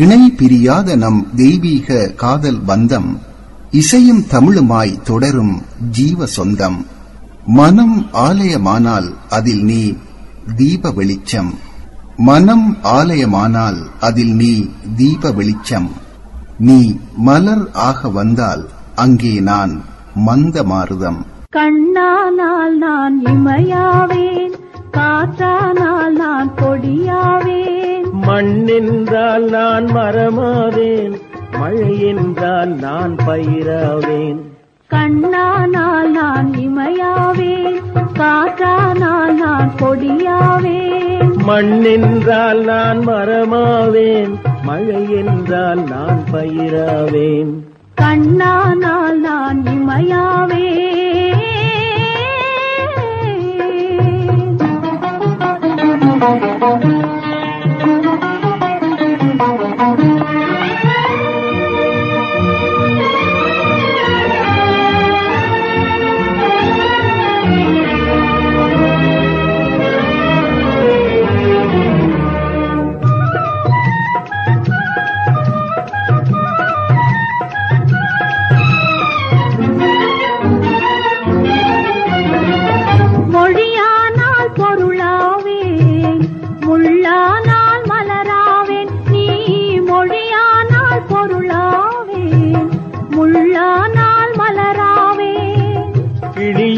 இணை பிரியாத நம் தெய்வீக காதல் பந்தம் இசையும் தமிழுமாய் தொடரும் ஜீவ சொந்தம். மனம் ஆலயமானால் அதில் நீ தீப வெளிச்சம். மனம் ஆலயமானால் அதில் நீ தீப வெளிச்சம். நீ மலர் ஆக வந்தால் அங்கே நான் மந்த மாறுதம் கண்ணானால் நான் இமையாவேன் காற்றானால் நான் கொடியாவேன் மண்ணென்றால் நான் மரமாவேன் மழை என்றால் நான் பயிராவேன். கண்ணானால் நான் இமையாவேன் காற்றானால் நான் கொடியாவேன் மண்ணென்றால் நான் மரமாவேன் மழை என்றால் நான் பயிராவேன். கண்ணானால் நான் இமையாவேன்.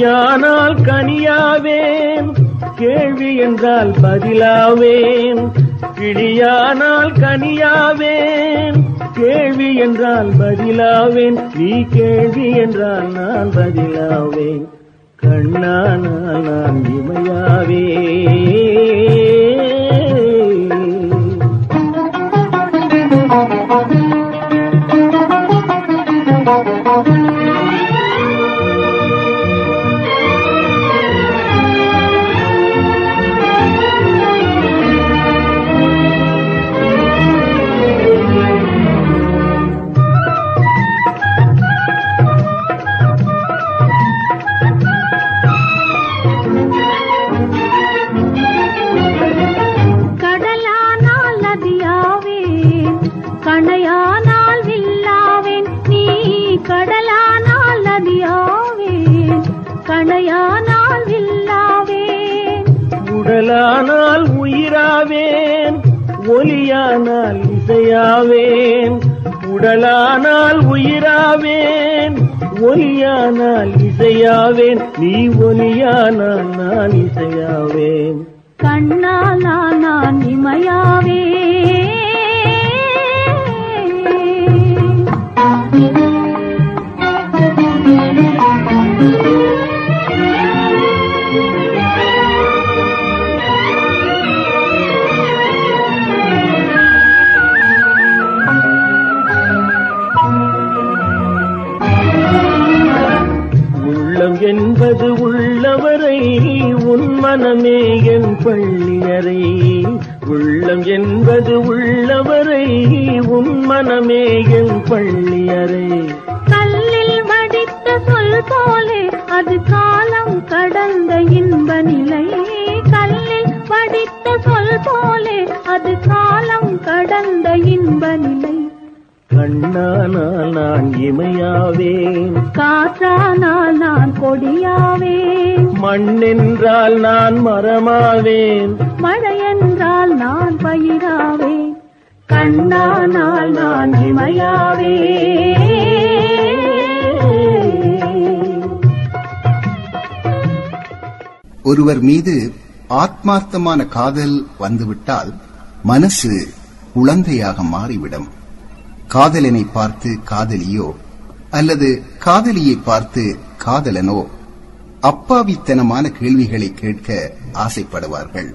கனியானால் கனியாவேன் கேள்வி என்றால் பதிலாவேன். கிளியானால் கனியாவேன் கேள்வி என்றால் பதிலாவேன். நீ கேள்வி என்றால் நான் பதிலாவேன். கண்ணானால் நான் இமையாவேன். ஒலியானால் இசையாவேன் உடலானால் உயிராவேன் ஒலியானால் இசையாவேன் நீ ஒலியானால் நான் இசையாவேன். கண்ணானால் நான் இமையாவேன். உள்ளமே என் பள்ளியறை உள்ளம் என்பது உள்ளவரை உன் மனமே என் பள்ளியறை கண்ணானால் நான் இமையாவேன். காற்றானால் நான் கொடியாவேன். மண்ணென்றால் நான் மரமாவேன். மழையென்றால் நான் பயிராவேன். கண்ணானால் நான் இமையாவே ஒருவர் மீது ஆத்மார்த்தமான காதல் வந்துவிட்டால் மனசு குழந்தையாக மாறிவிடும். காதலனை பார்த்து காதலியோ? அல்லது காதலியை பார்த்து காதலனோ? அப்பாவித்தனமான கேள்விகளை கேட்க ஆசைப்படுவார்கள்.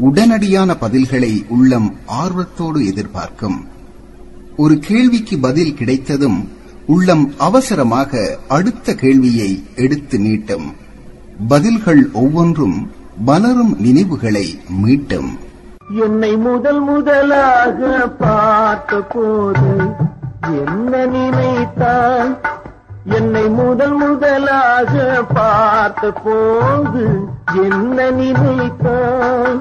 உடனடியான பதில்களை உள்ளம் ஆர்வத்தோடு எதிர்பார்க்கும். ஒரு கேள்விக்கு பதில் கிடைத்ததும் உள்ளம் அவசரமாக அடுத்த கேள்வியை எடுத்து நீட்டும். பதில்கள் ஒவ்வொன்றும் மலரும் நினைவுகளை மீட்டும். என்னை முதல் முதலாக பார்த்த போது என்ன நினைத்தாய் என்னை முதல் முதலாக பார்த்த போது என்ன நினைத்தாய்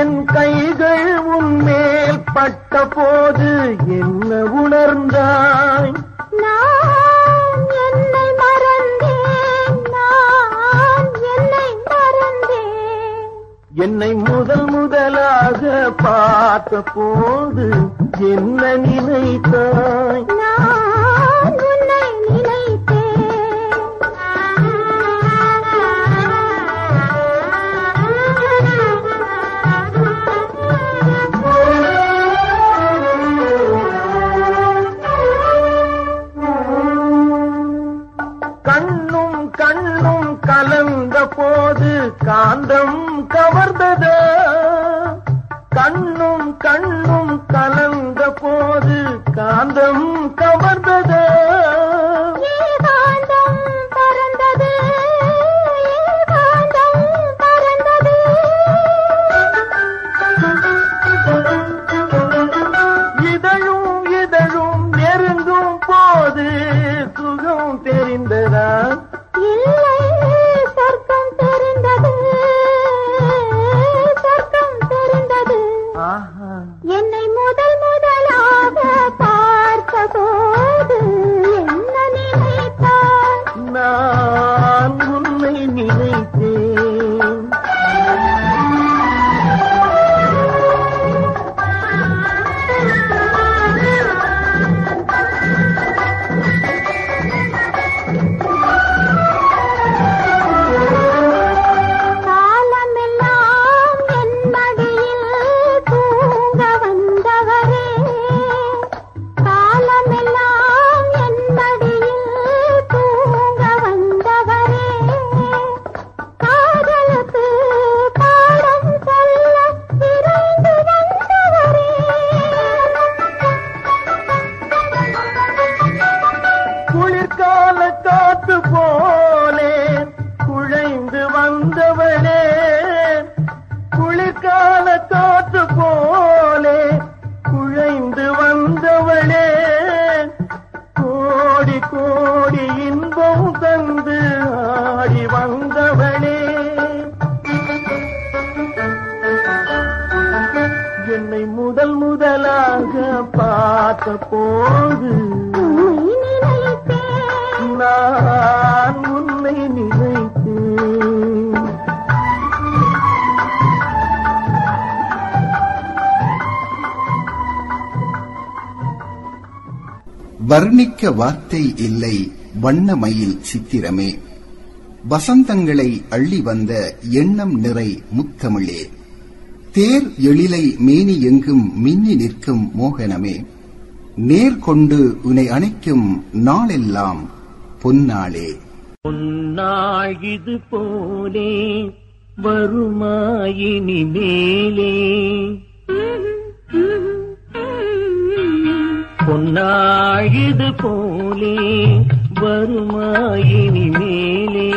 என் கைகள் உன்மேல் பட்ட போது என்ன உணர்ந்தான் என்னை முதல் முதலாக பார்த்த போது என்ன நினைத்தாய்? தக்க வார்த்தை இல்லை வண்ணமயில் சித்திரமே. வசந்தங்களை அள்ளி வந்த எண்ணம் நிறை முத்தமிழே. தேர் எழிலை மேனி எங்கும் மின்னி நிற்கும் மோகனமே. நேர் கொண்டு உனை அணைக்கும் நாளெல்லாம் பொன்னாளே. பொன்னாள் இது போலே வருமாயினி மேலே. நாழிது போலே வருமாயினி மேலே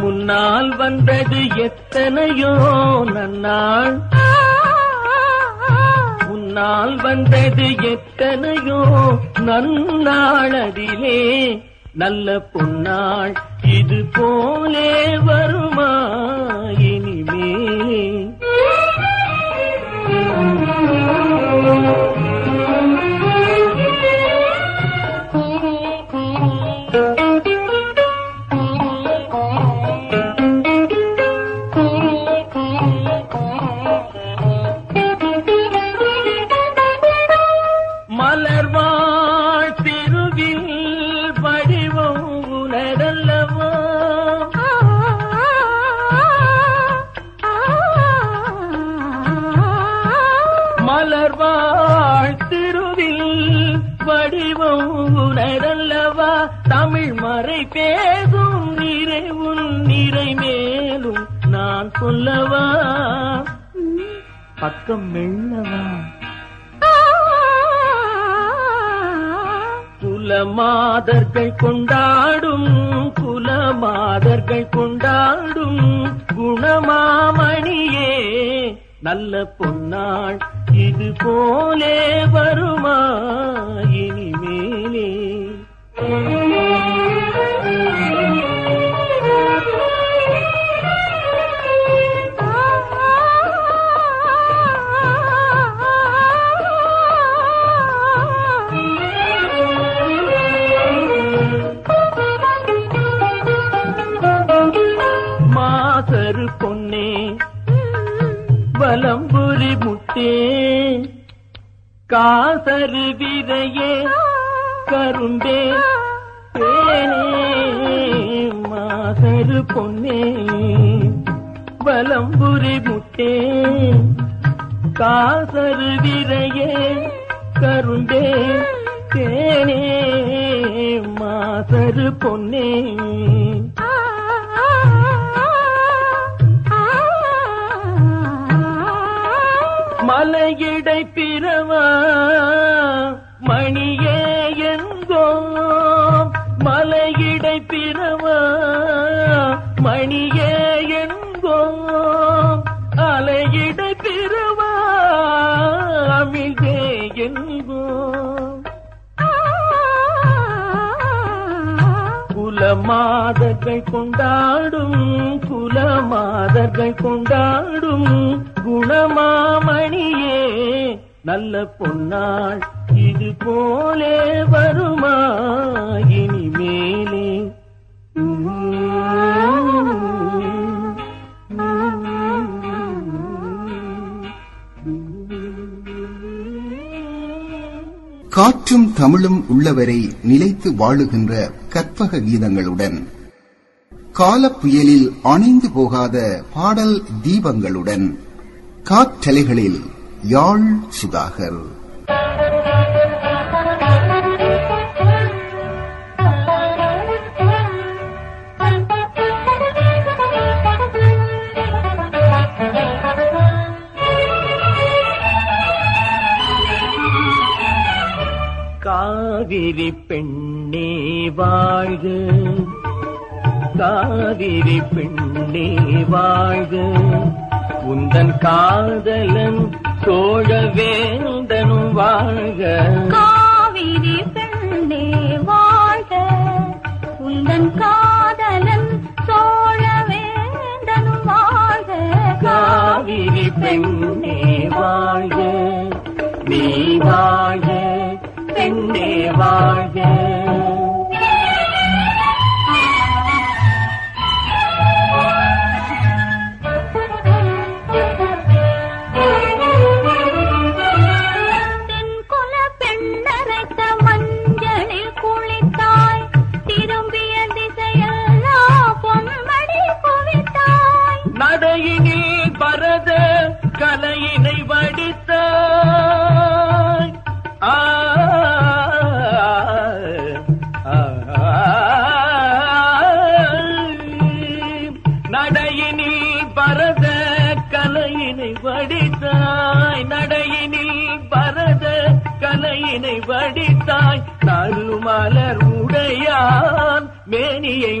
முன்னால் வந்தது எத்தனையோ நன்னாள். முன்னால் வந்தது எத்தனையோ நன்னாளதிலே நல்ல பொன்னாள் இது போலே வருமா இனிமேல்? கரும்பே தேனே மாசரு பொன்னே. மலையிடை பிறவா கொண்டாடும் குலமாதர்கள் கொண்டாடும் குணமாமணியே நல்ல பொன்னாள் இது போலே வருமா? இனிமேலே. காற்றும் தமிழும் உள்ளவரை நிலைத்து வாழுகின்ற கற்பக கீதங்களுடன் கால புயலில் அணைந்து போகாத பாடல் தீபங்களுடன் காற்றலைகளில் யாழ் சுதாகர். காவிரி பெண்ணே வாழ்க. காவிரி பெண்ணே வாழ்க. உந்தன் காதலன் சோழவேந்தனும் வாழ்க. காவிரி பெண்ணே வாழ்க. உந்தன் காதலன் சோழவேந்தனும் வாழ்க. காவிரி பெண்ணே வாழ்க. நீ வாழ்க பெண்ணே வாழ்க.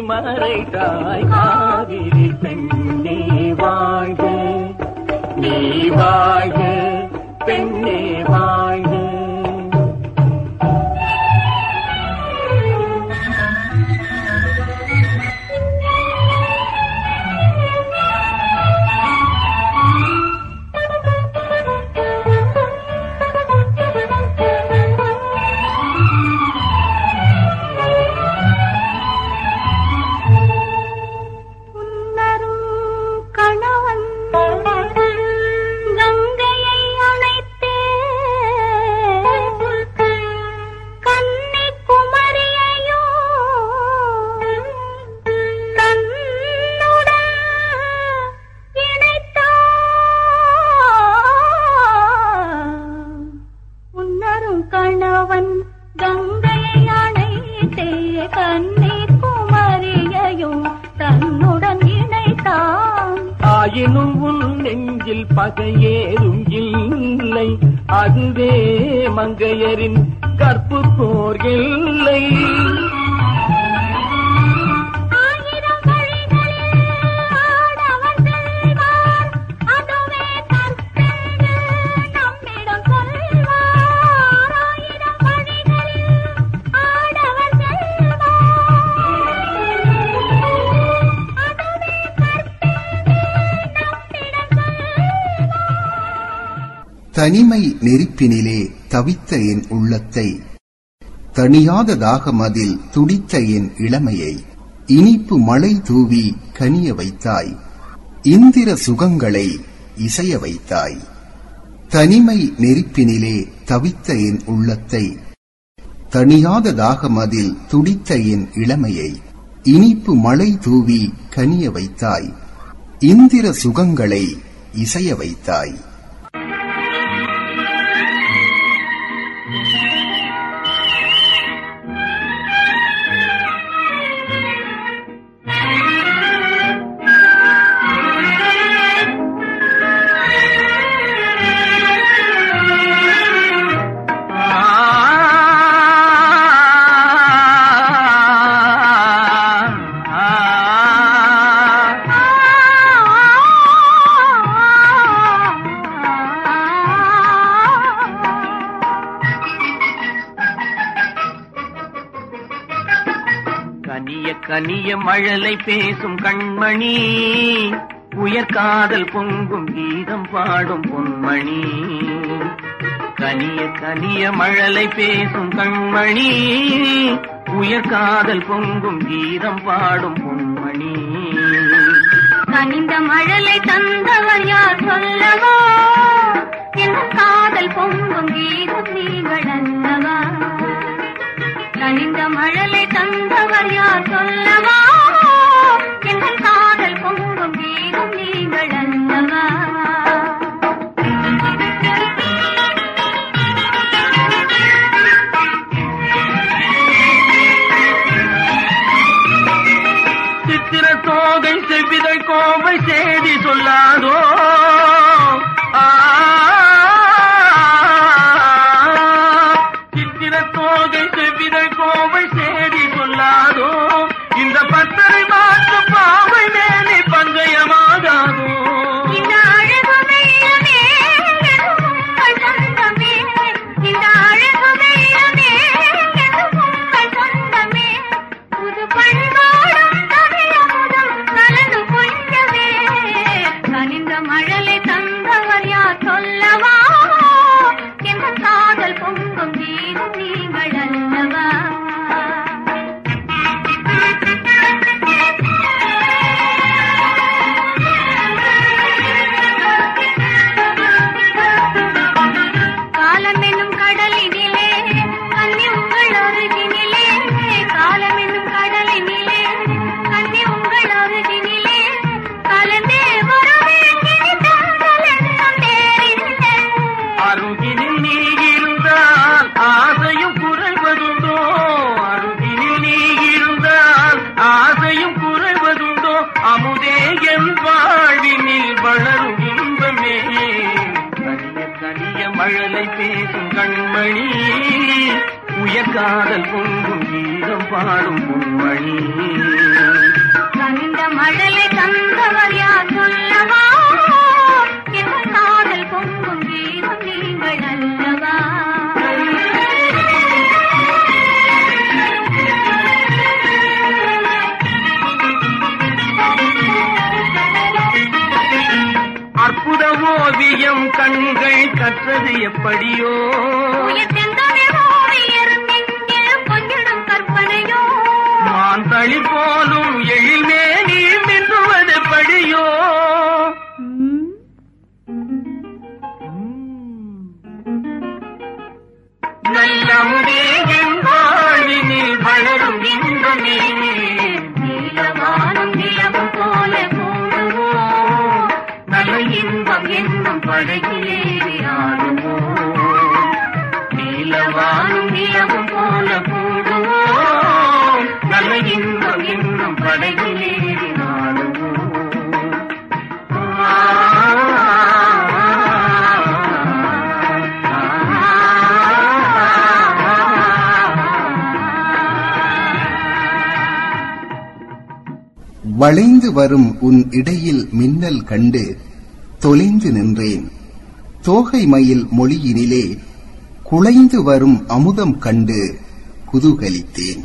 மறைத்தாய் காவிரி பெண் நீ வாழ்க. நீ வாழ்க. நெருப்பினிலே தவித்த என் உள்ளத்தை. தணியாத தாகமதில் துடித்த என் இளமையை. இனிப்பு மழை தூவி கனிய வைத்தாய். இந்திர சுகங்களை இசைய வைத்தாய். தனிமை நெருப்பினிலே தவித்த என் உள்ளத்தை. தணியாத தாகமதில் துடித்த என் இளமையை. இனிப்பு மழை தூவி கனிய வைத்தாய். இந்திர சுகங்களை இசைய வைத்தாய். கனிய மழலை பேசும் கண்மணி உயர்காதல் பொங்கும் கீதம் பாடும் பொன்மணி. கனிய கனிய மழலை பேசும் கண்மணி உயர்காதல் பொங்கும் கீதம் பாடும் பொன்மணி. கனிந்த மழலை தந்தவர் யார் சொல்லவோ? என் காதல் பொங்கும் கீதம் தந்தவர் யார் சொல்லவா? வளைந்து வரும் உன் இடையில் மின்னல் கண்டு தொலைந்து நின்றேன். தோகை மயில் மொழியினிலே குலைந்து வரும் அமுதம் கண்டு குதூகலித்தேன்.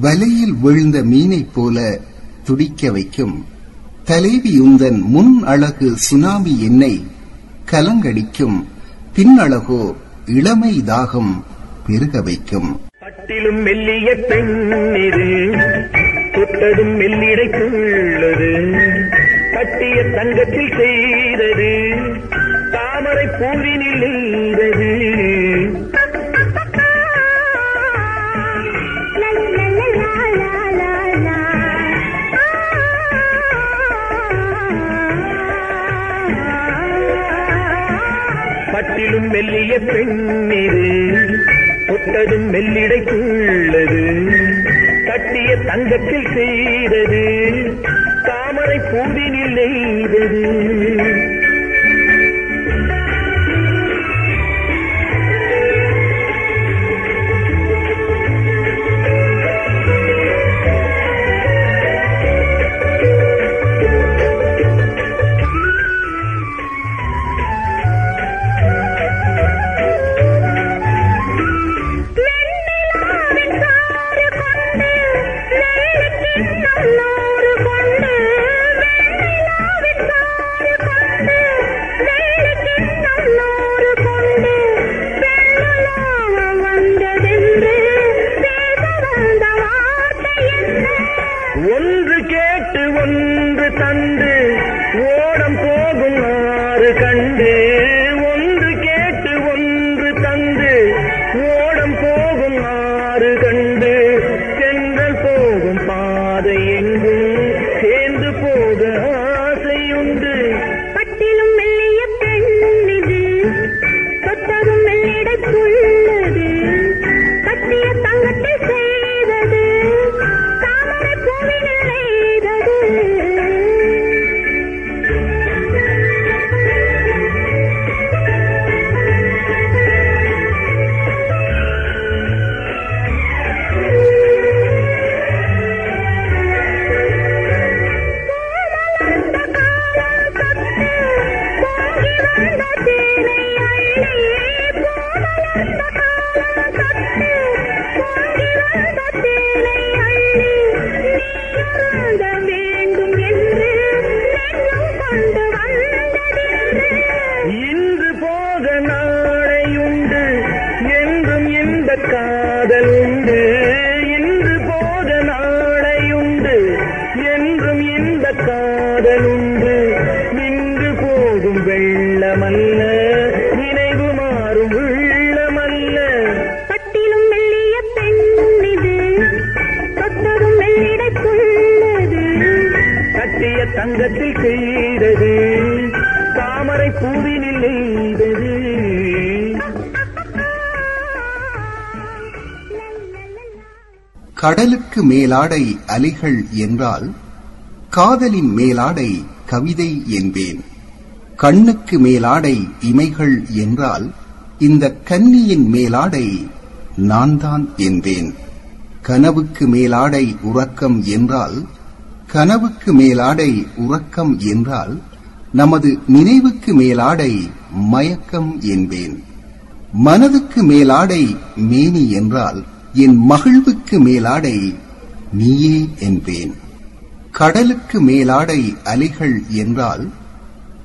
வலையில் விழுந்த மீனைப் போல துடிக்க வைக்கும். தலைவியுந்தன் முன் அழகு சுனாமி என்னை கலங்கடிக்கும். பின்னழகோ இளமை தாகம் பெருக வைக்கும். பட்டிலும் மெல்லிய பெண்ணிது தொட்டதும் மெல்லிடைக்குள்ளது கட்டிய தங்கத்தில் செய்தது. தாமரை பூவினில் இருந்தது பட்டிலும் மெல்லிய பெண்ணிரு தொட்டதும் மெல்லிடைக்குள்ளது கட்டிய தங்கத்தில் செய்தது தாமரை பூவினில் நெய்தது. ஒன்று கேட்டு ஒன்று தந்து ஓடம் போகும் ஆறு கண்டு தங்கத்தில் செய்தது தாமரை பூவினில் நெய்தது. கடலுக்கு மேலாடை அலைகள் என்றால் காதலின் மேலாடை கவிதை என்பேன். கண்ணுக்கு மேலாடை இமைகள் என்றால் இந்த கன்னியின் மேலாடை நான் தான் என்பேன். கனவுக்கு மேலாடை உறக்கம் என்றால் கனவுக்கு மேலாடை உறக்கம் என்றால் நமது நினைவுக்கு மேலாடை மயக்கம் என்பேன். மனதுக்கு மேலாடை மேனி என்றால் என் மகிழ்வுக்கு மேலாடை நீயே என்பேன். கடலுக்கு மேலாடை அலைகள் என்றால்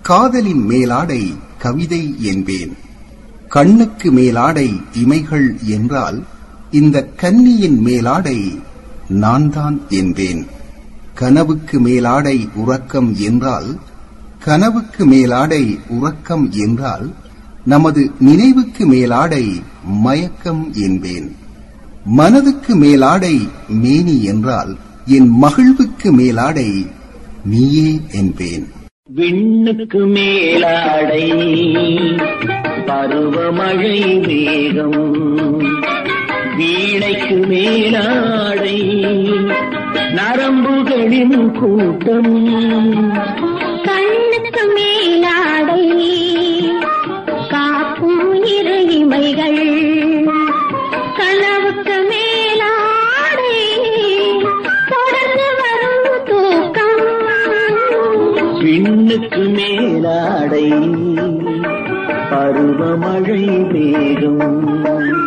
காதலின் மேலாடை கவிதை என்பேன். கண்ணுக்கு மேலாடை இமைகள் என்றால் இந்த கன்னியின் மேலாடை நான் தான் என்பேன். கனவுக்கு மேலாடை உறக்கம் என்றால் கனவுக்கு மேலாடை உறக்கம் என்றால் நமது நினைவுக்கு மேலாடை மயக்கம் என்பேன். மனதுக்கு மேலாடை மேனி என்றால் என் மகிழ்வுக்கு மேலாடை நீயே என்பேன். விண்ணுக்கு மேலாடை பருவமழை வேகம் வீணைக்கு மேலாடை நரம்புகளின் கூட்டம். கண்ணுக்கு மேலாடை காக்கும் இரு இமைகள் கனவுக்கு மேலாடை தொடர்ந்து வரும் தூக்கம். விண்ணுக்கு மேலாடை பருவமழை வேகம்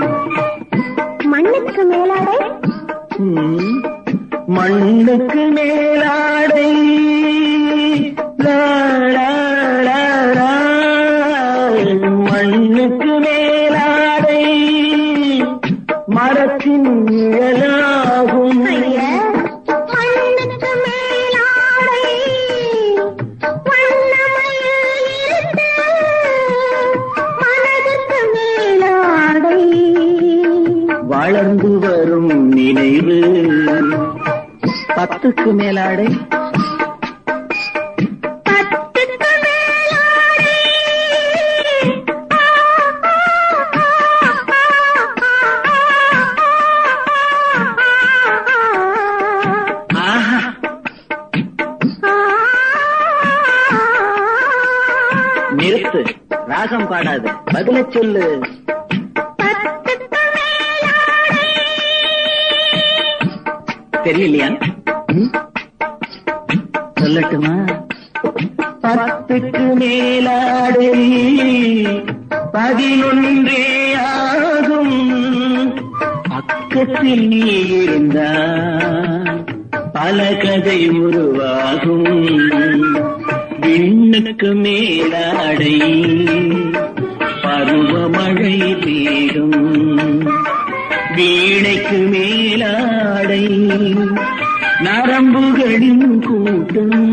நரம்புகளின் கூட்டம்.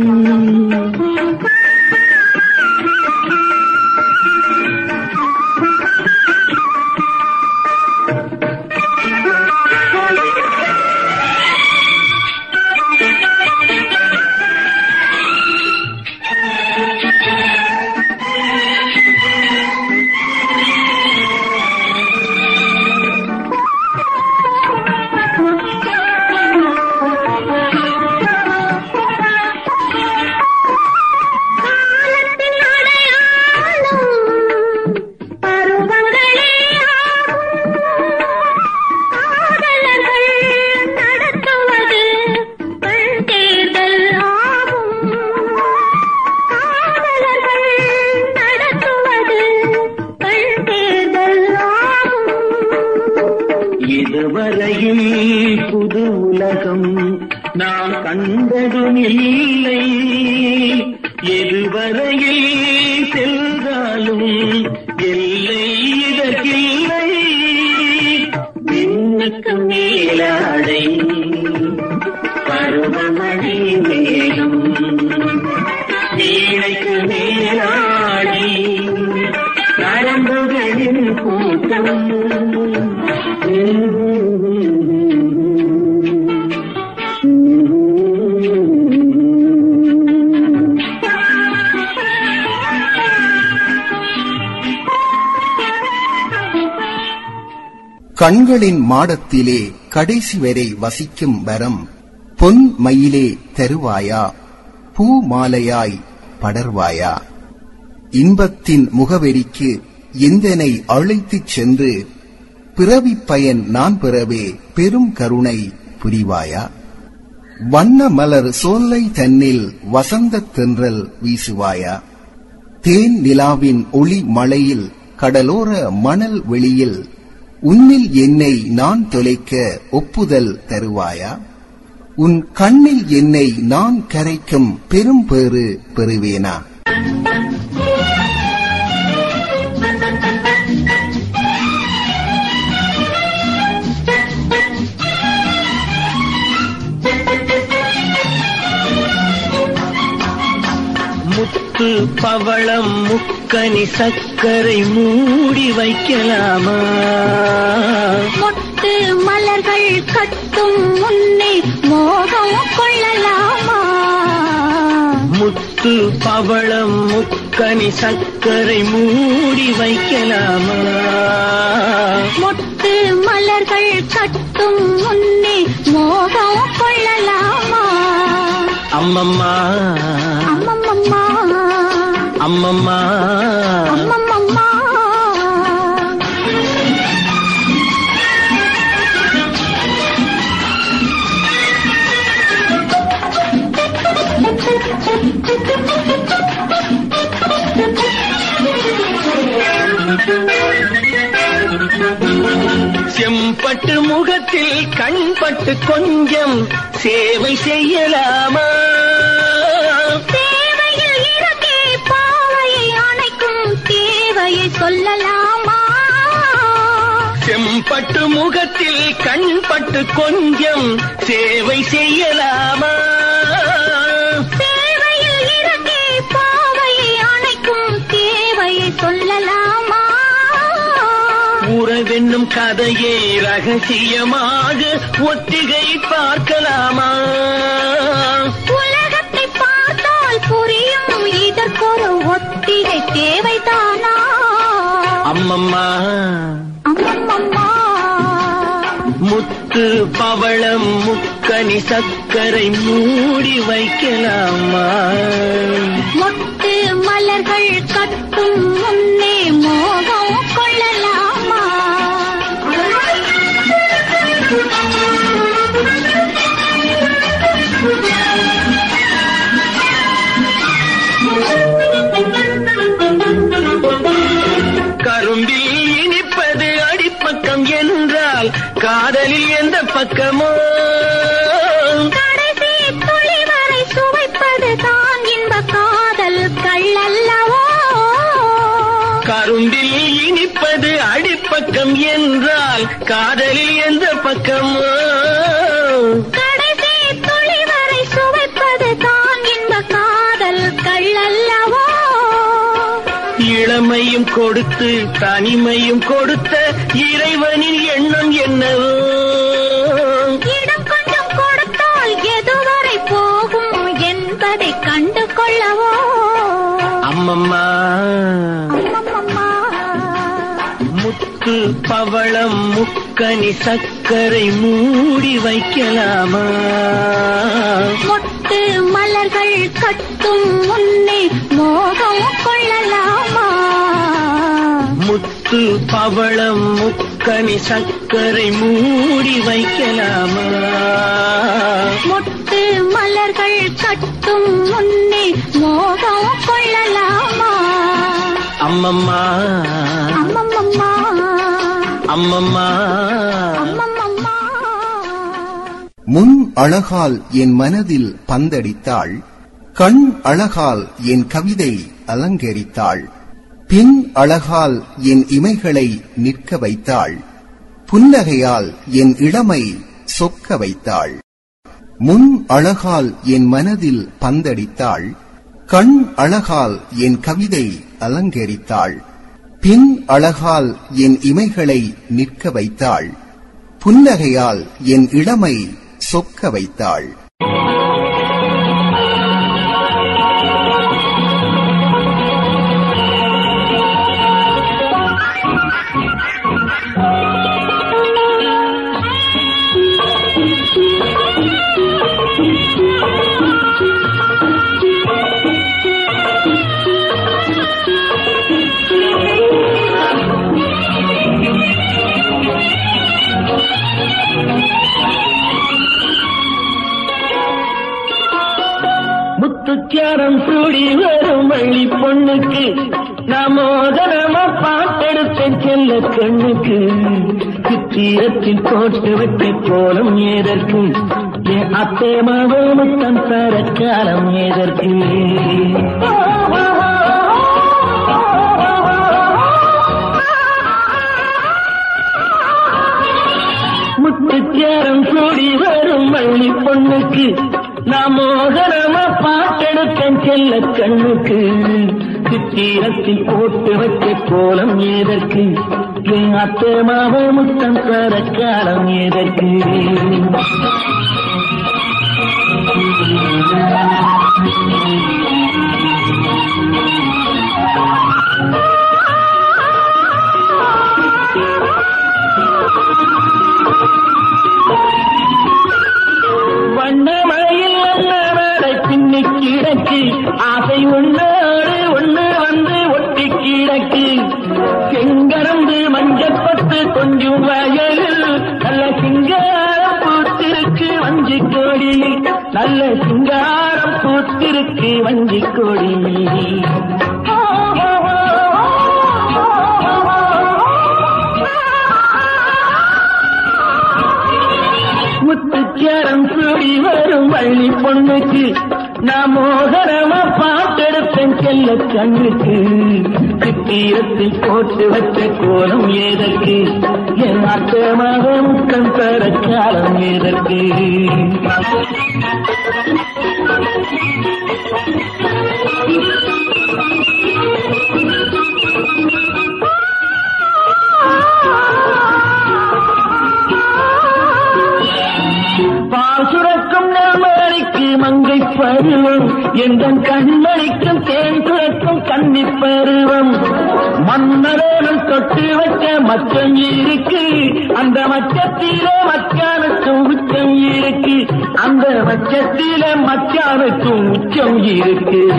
கண்களின் மாடத்திலே கடைசி வரை வசிக்கும் வரம் பொன் மயிலே தருவாயா? பூ மாலையாய் படர்வாயா? இன்பத்தின் முகவெறிக்கு எந்தனை அழைத்துச் சென்று பிறவி பயன் நான் பெறவே பெரும் கருணை புரிவாயா? வண்ண மலர் சோல்லை தன்னில் வசந்தத் தென்றல் வீசுவாயா? தேன் நிலாவின் ஒளி மலையில் கடலோர மணல் வெளியில் உன்னில் என்னை நான் தொலைக்க ஒப்புதல் தருவாயா? உன் கண்ணில் என்னை நான் கரைக்கும் பெரும் பேறு பெறுவேனா? முத்து பவளம் முக்கனி சக்கரை மூடி வைக்கலாமா? மொட்டு மலர்கள் கட்டும் முன்னே மோகம் கொள்ளலாமா? முத்து பவளம் முக்கனி சக்கரை மூடி வைக்கலாமா? மொட்டு மலர்கள் கட்டும் முன்னே மோகம் கொள்ளலாமா? அம்மம்மா. அம்மம்மம்மா அம்மம்மா. அம்மம்மம்மா செம்பட்டு முகத்தில் கண்பட்டு கொஞ்சம் சேவை செய்யலாமா? முகத்தில் கண்பட்டு கொஞ்சம் சேவை செய்யலாமா? தேவையில் இறக்கே பாவையை அணைக்கும் தேவையை சொல்லலாமா? உறவென்னும் கதையை ரகசியமாக ஒத்திகை பார்க்கலாமா? உலகத்தை பார்த்தால் புரியும் இதற்கொரு ஒத்திகை தேவைதானா? அம்மம்மா முத்து பவளம் முக்கனி சக்கரை மூடி வைக்கலாமா? மொட்டு மலர்கள் கட்டும் பக்கமோ? கடைசி துளி வரை சுவைப்பது தான் இன்ப காதல் கள்ளல்லவோ? கரும்பில் இனிப்பது அடிப்பக்கம் என்றால் காதலில் எந்த பக்கமோ? கடைசி துளி வரை சுவைப்பது தான் இன்ப காதல் கள்ளல்லவோ? இளமையும் கொடுத்து தனிமையும் கொடுத்த இறைவனின் எண்ணம் என்னவோ? அம்மம்மா. முத்து பவளம் முக்கனி சர்க்கரை மூடி வைக்கலாமா? மொட்டு மலர்கள் கட்டும் முன்னே மோகம் கொள்ளலாமா? முத்து பவளம் முக்கனி சர்க்கரை மூடி வைக்கலாமா? மலர்கள் கட்டும் முன்னே மோகம் கொள்ளலாமா? அம்மம்மா. அம்மம்மம்மா அம்மம்மா. அம்மம்மம்மா முன் அழகால் என் மனதில் பந்தடித்தாள் கண் அழகால் என் கவிதை அலங்கரித்தாள் பின் அழகால் என் இமைகளை நிற்க வைத்தாள் புன்னகையால் என் இளமை சொக்க வைத்தாள். முன் அழகால் என் மனதில் பந்தடித்தாள் கண் அழகால் என் கவிதை அலங்கரித்தாள் பின் அழகால் என் இமைகளை நிற்க வைத்தாள் புன்னகையால் என் இளமை சொக்க வைத்தாள். முத்துச்சாரம் சூடி வரும் வழி பொண்ணுக்கு. நமோதரமா பாட்டெடுத்த செல்ல கண்ணுக்கு. சித்திரத்தில் போட்டு விட்டு கோலம் ஏதற்கு. என் அத்தே மாவனுத்தன் தன் காலம் ஏதற்கு. முத்துச்சாரம் சூடி வரும் வழி பொண்ணுக்கு. நான் மோகரமா பாட்டெடுத்தன் செல்ல கண்ணுக்கு சித்திரத்தில் போட்டு வைக்க கோலம் எதற்கு என் அத்தை மாவ முத்தம் தர காலம் எதற்கு Thank you. வண்ணமழை கிடக்கு ஆசை ஒன்னோடு ஒண்ணு வந்து ஒட்டி கிடக்கு செங்கரந்து மஞ்சப்பட்டு கொஞ்சம் வயலில் நல்ல சிங்காரம் பூத்திருக்கு வஞ்சி கோடி நல்ல சிங்காரம் பூத்திருக்கு வஞ்சி கோடி முத்துச்சாரம் கூடி வரும் வள்ளி பொண்ணுக்கு நான் மோகரமா பாட்டெடுப்பேன் செல்ல கண்ணுக்கு. சித்திரத்தில் போட்டு வச்ச கோலம் ஏதற்கு என் அத்தமாக முக்கம் தர காலம் ஏதற்கு என்றும் கண்மணிக்கும் தேன் சுரக்கும் கன்னி பருவம். மன்னரேனும் தொட்டு வச்ச மச்சம் இருக்கு. அந்த மச்சத்திலே மச்சானுக்கும் உச்சம் இருக்கு. அந்த மச்சத்திலே மச்சானுக்கும் உச்சம் இருக்கு.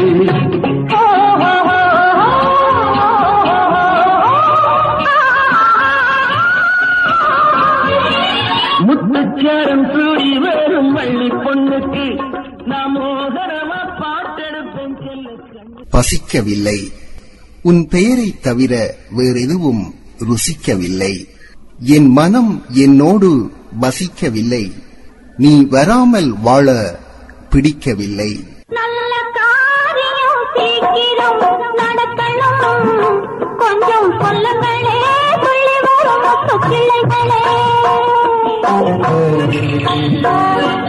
பசிக்கவில்லை. உன் பெயரைத் தவிர வேறெதுவும் ருசிக்கவில்லை. என் மனம் என்னோடு வசிக்கவில்லை. நீ வராமல் வாழ பிடிக்கவில்லை. நல்ல காரியம் சீக்கிரம் நடக்கணும். கொஞ்சம் சொல்லுங்களே வரும்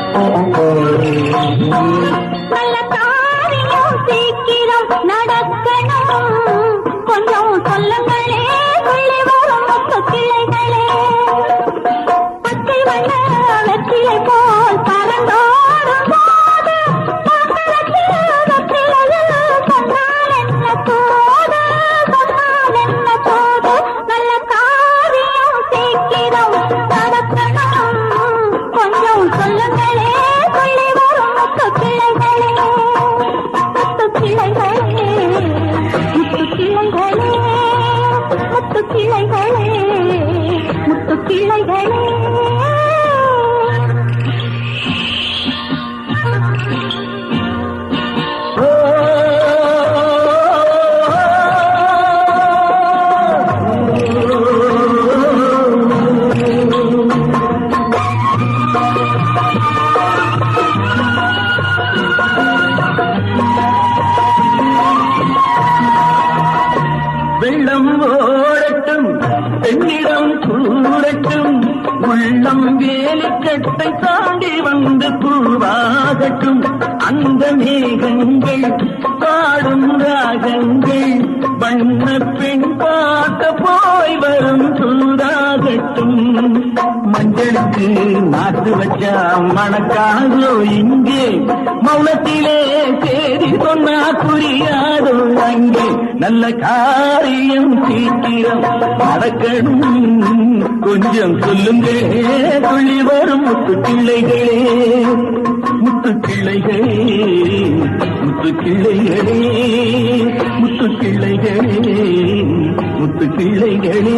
காது வச்சா மணக்காதோ இங்கே? மௌனத்திலே சேரி சொன்னா புரியாதோ அங்கே? நல்ல காரியம் சீக்கிரம் நடக்கணும். கொஞ்சம் சொல்லுங்க துள்ளி வரும் முத்து கிளைகளே முத்து கிளைகளே முத்து கிளைகளே முத்து கிளைகளே முத்து கிளைகளே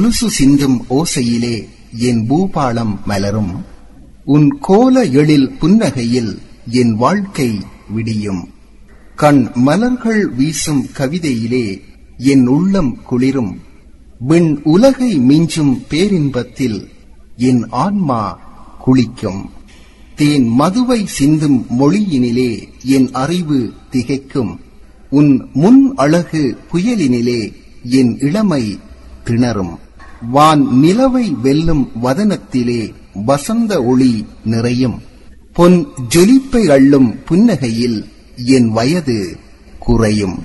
கொலுசு சிந்தும் ஓசையிலே என் பூபாளம் மலரும். உன் கோல எழில் புன்னகையில் என் வாழ்க்கை விடியும். கண் மலர்கள் வீசும் கவிதையிலே என் உள்ளம் குளிரும். விண் உலகை மிஞ்சும் பேரின்பத்தில் என் ஆன்மா குளிக்கும். தேன் மதுவை சிந்தும் மொழியினிலே என் அறிவு திகைக்கும். உன் முன் அழகு புயலினிலே என் இளமை திணறும். வான் நிலவை வெல்லும் வதனத்திலே வசந்த ஒளி நிறையும். பொன் ஜொலிப்பை அள்ளும் புன்னகையில் என் வயது குறையும்.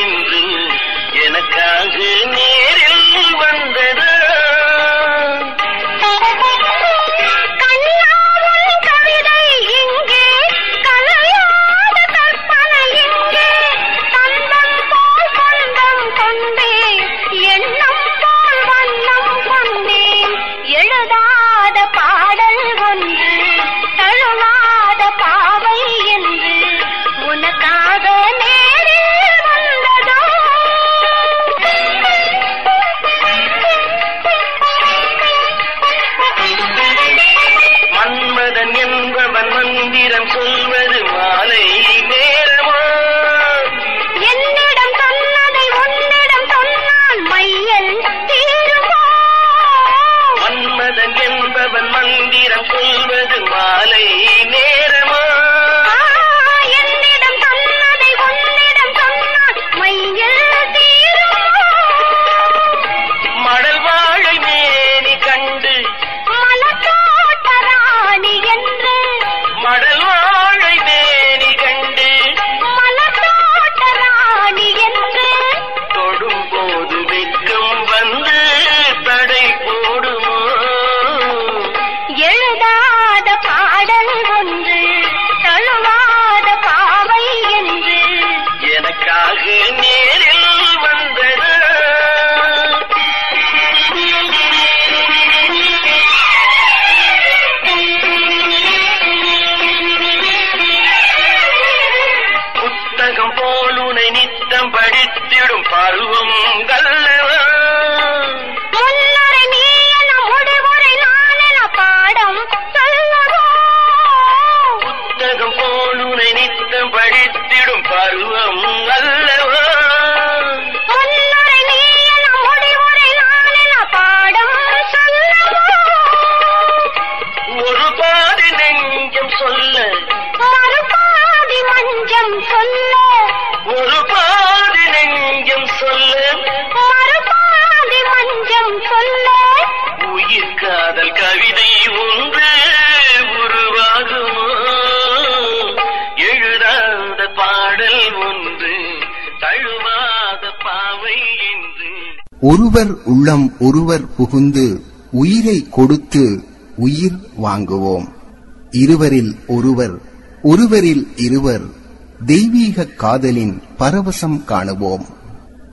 என்று எனக்காக நேர் நித்தம் போல் உனை நித்தம் படித்திடும் பருவம் கல்லவா புத்தகம் போல் உனை நித்தம் படித்திடும் பருவம் அல்ல ஒருவர் உள்ளம் ஒருவர் புகுந்து உயிரை கொடுத்து உயிர் வாங்குவோம். இருவரில் ஒருவர் ஒருவரில் இருவர் தெய்வீக காதலின் பரவசம் காணுவோம்.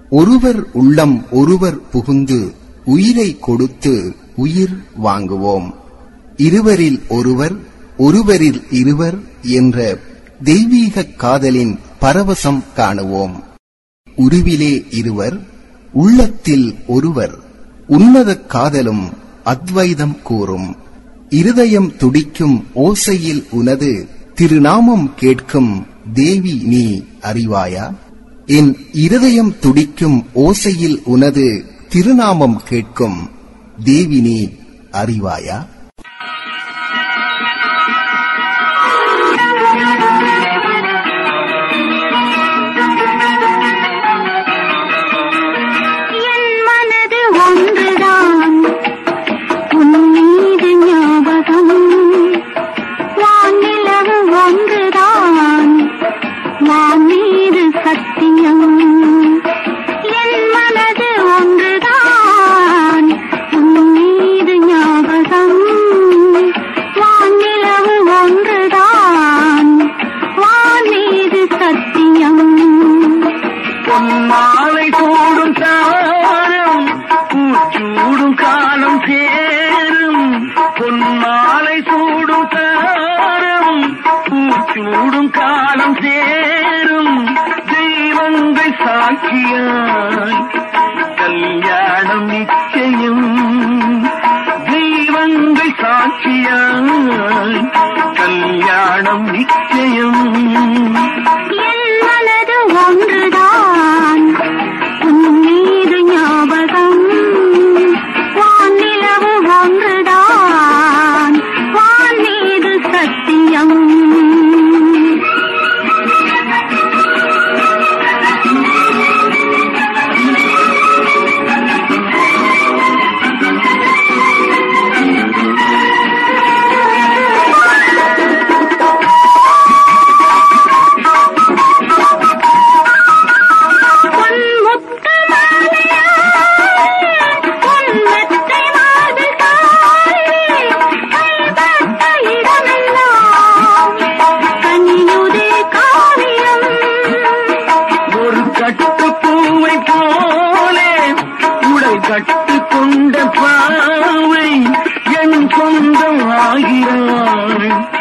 ஒருவர் உள்ளம் ஒருவர் புகுந்து உயிரை கொடுத்து உயிர் வாங்குவோம். இருவரில் ஒருவர் ஒருவரில் இருவர் என்ற தெய்வீக காதலின் பரவசம் காணுவோம். உருவிலே இருவர் உள்ளத்தில் ஒருவர் உன்னத காதலும் அத்வைதம் கூறும். இருதயம் துடிக்கும் ஓசையில் உனது திருநாமம் கேட்கும் தேவி நீ அறிவாயா? என் இருதயம் துடிக்கும் ஓசையில் உனது திருநாமம் கேட்கும் தேவி நீ அறிவாயா? கட்டி கொண்ட பாவை என் சொந்தம் ஆகிறாள்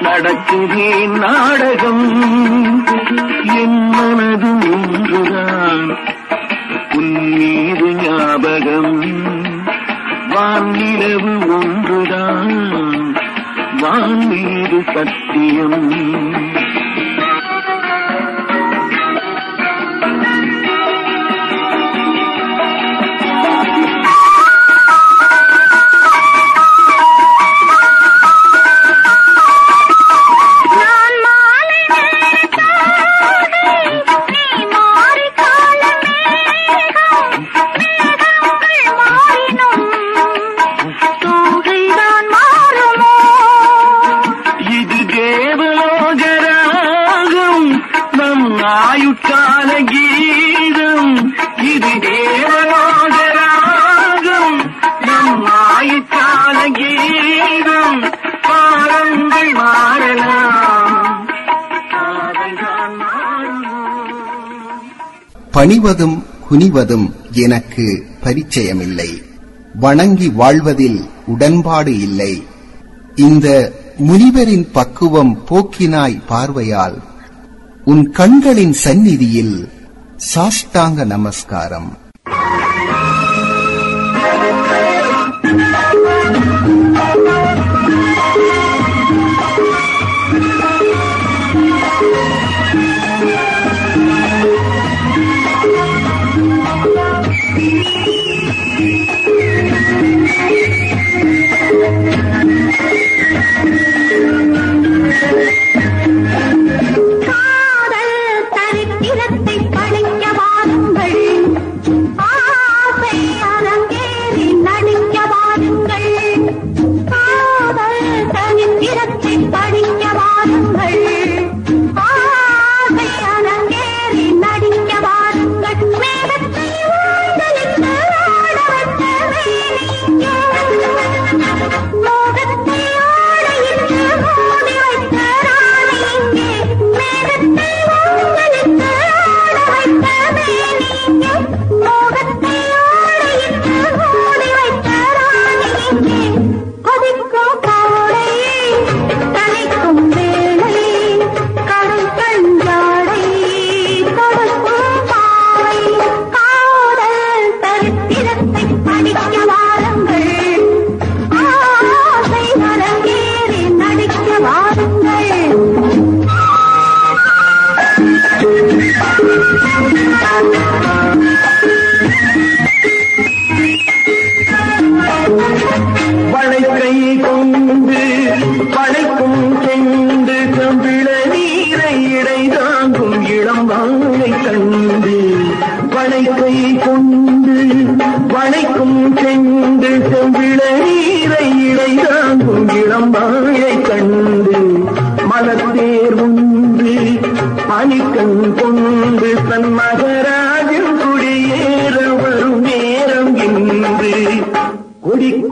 நடக்குதே நாடகம் என் மனது ஒன்றுதான். உன்மீது ஞாபகம் வான்நிலவு ஒன்றுதான். வான்மீது சத்தியம் குனிவதும் குனிவதும் எனக்கு பரிச்சயமில்லை. வணங்கி வாழ்வதில் உடன்பாடு இல்லை. இந்த முனிவரின் பக்குவம் போக்கினாய் பார்வையால் உன் கண்களின் சந்நிதியில் சாஷ்டாங்க நமஸ்காரம்.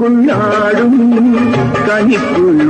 கனிக்குள் ஆடும் கனிக்குள்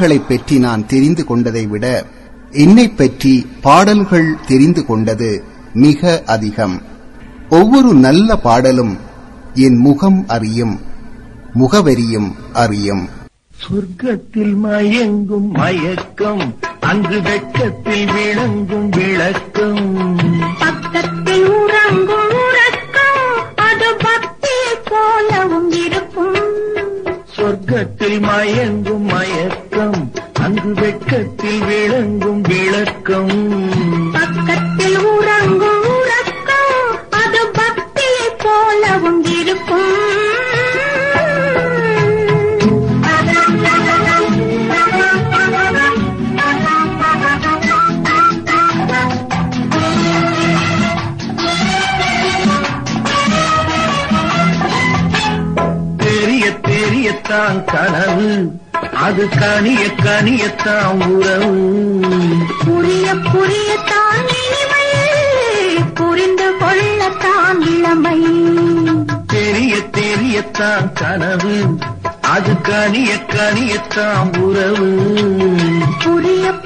பாடல்களைப் பற்றி நான் தெரிந்து கொண்டதை விட என்னை பற்றி பாடல்கள் தெரிந்து கொண்டது மிக அதிகம். ஒவ்வொரு நல்ல பாடலும் என் முகம் அறியும் முகவரியும் அறியும். சொர்க்கத்தில் மயங்கும் மயக்கம் அங்கு வெட்கத்தில் விளங்கும் விளக்கம். பக்கத்தில் உறங்கும் உறக்கம் அது பக்தியை போலவும் இருக்கும். சொர்க்கத்தில் மயங்கும் கனியத்தான் கனவு அது கனிய கனியத்தான் உறவு. புரிய புரியத்தான் புரிந்து கொள்ளத்தான் இளமை. தெரிய தெரியத்தான் கனவு. அது கனிய கனியத்தான் உறவு. புரிய